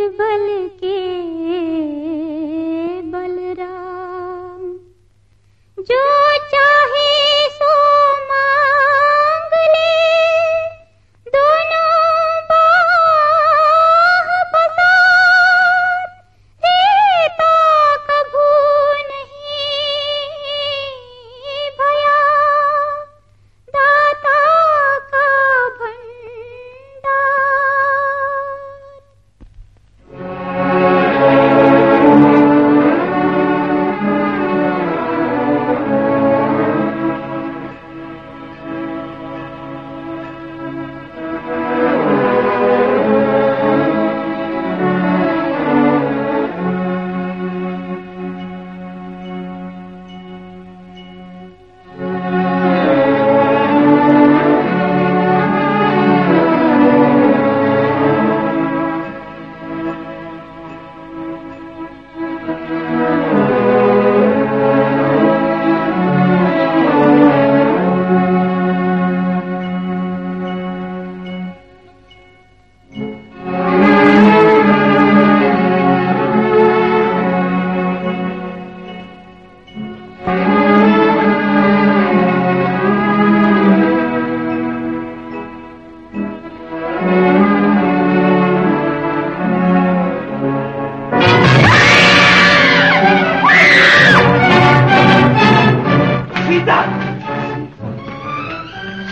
निर्बल के